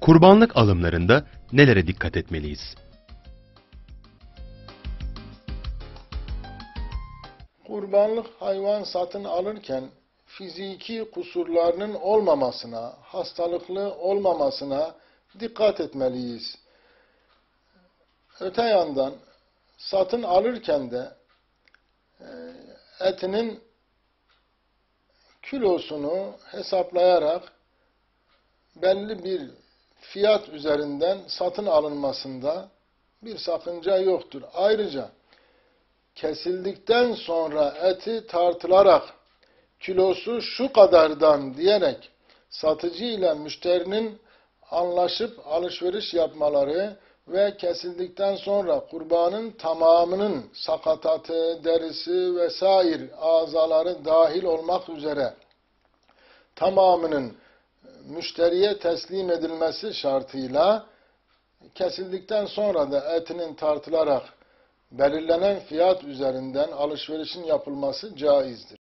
Kurbanlık alımlarında nelere dikkat etmeliyiz? Kurbanlık hayvan satın alırken fiziki kusurlarının olmamasına, hastalıklı olmamasına dikkat etmeliyiz. Öte yandan satın alırken de e, etinin kilosunu hesaplayarak belli bir fiyat üzerinden satın alınmasında bir sakınca yoktur. Ayrıca kesildikten sonra eti tartılarak kilosu şu kadardan diyerek satıcı ile müşterinin anlaşıp alışveriş yapmaları ve kesildikten sonra kurbanın tamamının sakatatı, derisi vesaire azaları dahil olmak üzere tamamının müşteriye teslim edilmesi şartıyla kesildikten sonra da etinin tartılarak belirlenen fiyat üzerinden alışverişin yapılması caizdir.